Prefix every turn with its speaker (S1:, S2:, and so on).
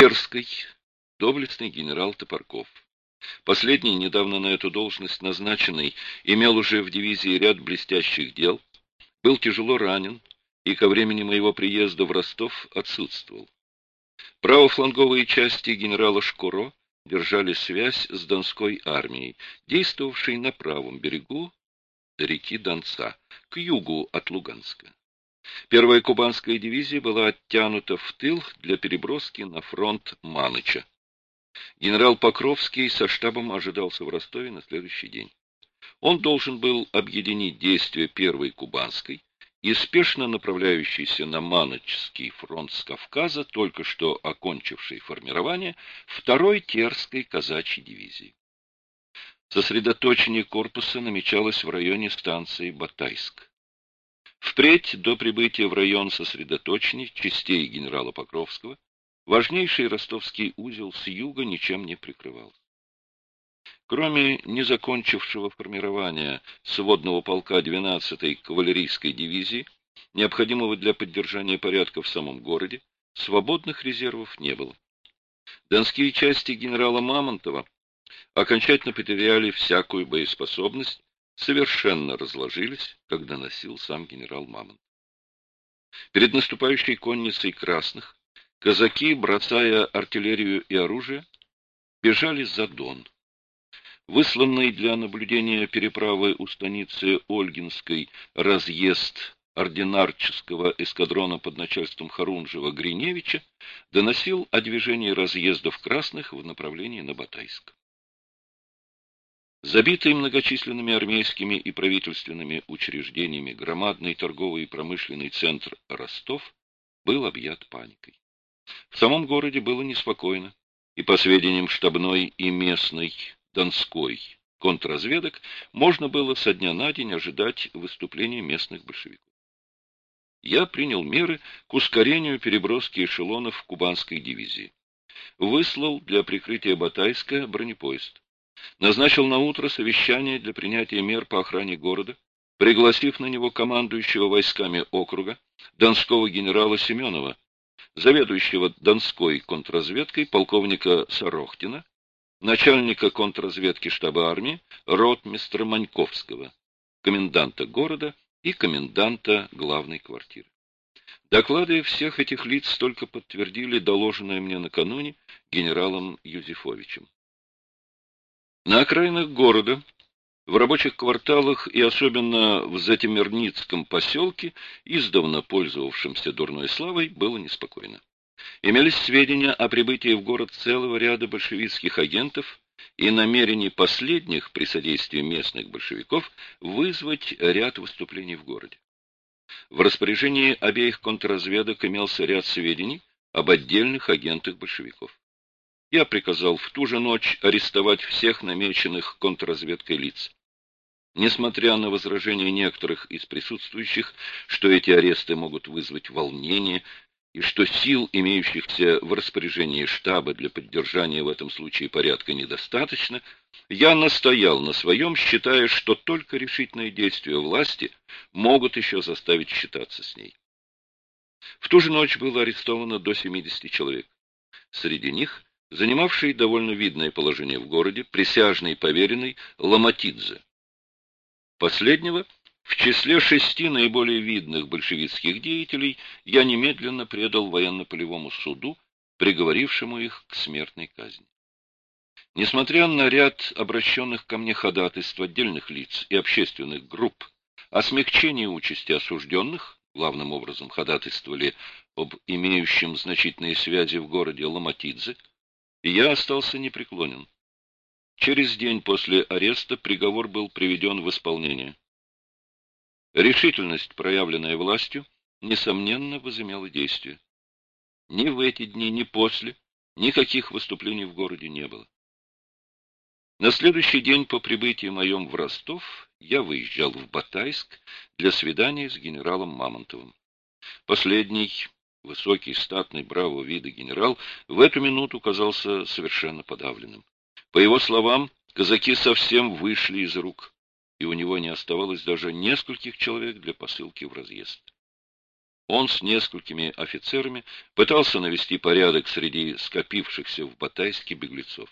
S1: Терской доблестный генерал Топорков. Последний, недавно на эту должность назначенный, имел уже в дивизии ряд блестящих дел, был тяжело ранен и ко времени моего приезда в Ростов отсутствовал. Правофланговые части генерала Шкуро держали связь с Донской армией, действовавшей на правом берегу реки Донца, к югу от Луганска. Первая кубанская дивизия была оттянута в тыл для переброски на фронт Маныча. Генерал Покровский со штабом ожидался в Ростове на следующий день. Он должен был объединить действия первой кубанской и спешно направляющейся на Маночский фронт с Кавказа, только что окончившей формирование, второй Терской казачьей дивизии. Сосредоточение корпуса намечалось в районе станции Батайск. Впредь, до прибытия в район сосредоточений частей генерала Покровского, важнейший ростовский узел с юга ничем не прикрывался. Кроме незакончившего формирования сводного полка 12-й кавалерийской дивизии, необходимого для поддержания порядка в самом городе, свободных резервов не было. Донские части генерала Мамонтова окончательно потеряли всякую боеспособность, совершенно разложились, когда носил сам генерал Мамонтов. Перед наступающей конницей красных казаки, бросая артиллерию и оружие, бежали за Дон. Высланный для наблюдения переправы у станицы Ольгинской разъезд ординарческого эскадрона под начальством Харунжева-Гриневича доносил о движении разъездов красных в направлении на Батайск. Забитый многочисленными армейскими и правительственными учреждениями громадный торговый и промышленный центр Ростов был объят паникой. В самом городе было неспокойно, и по сведениям штабной и местной Донской контрразведок можно было со дня на день ожидать выступления местных большевиков. Я принял меры к ускорению переброски эшелонов кубанской дивизии. Выслал для прикрытия Батайска бронепоезд назначил на утро совещание для принятия мер по охране города, пригласив на него командующего войсками округа, донского генерала Семенова, заведующего Донской контрразведкой полковника Сорохтина, начальника контрразведки штаба армии ротмистра Маньковского, коменданта города и коменданта главной квартиры. Доклады всех этих лиц только подтвердили доложенное мне накануне генералом Юзефовичем. На окраинах города, в рабочих кварталах и особенно в Затемерницком поселке, издавна пользовавшемся дурной славой, было неспокойно. Имелись сведения о прибытии в город целого ряда большевистских агентов и намерении последних при содействии местных большевиков вызвать ряд выступлений в городе. В распоряжении обеих контрразведок имелся ряд сведений об отдельных агентах большевиков я приказал в ту же ночь арестовать всех намеченных контрразведкой лиц. Несмотря на возражения некоторых из присутствующих, что эти аресты могут вызвать волнение и что сил, имеющихся в распоряжении штаба для поддержания в этом случае порядка недостаточно, я настоял на своем, считая, что только решительные действия власти могут еще заставить считаться с ней. В ту же ночь было арестовано до 70 человек. Среди них занимавший довольно видное положение в городе, присяжный поверенный Ломатидзе. Последнего, в числе шести наиболее видных большевистских деятелей, я немедленно предал военно-полевому суду, приговорившему их к смертной казни. Несмотря на ряд обращенных ко мне ходатайств отдельных лиц и общественных групп о смягчении участи осужденных, главным образом ходатайствовали об имеющем значительные связи в городе Ломатидзе, и я остался непреклонен. Через день после ареста приговор был приведен в исполнение. Решительность, проявленная властью, несомненно возымела действие. Ни в эти дни, ни после никаких выступлений в городе не было. На следующий день по прибытии моем в Ростов я выезжал в Батайск для свидания с генералом Мамонтовым. Последний Высокий, статный, бравого вида генерал в эту минуту казался совершенно подавленным. По его словам, казаки совсем вышли из рук, и у него не оставалось даже нескольких человек для посылки в разъезд. он с несколькими офицерами пытался навести порядок среди скопившихся в Батайске беглецов.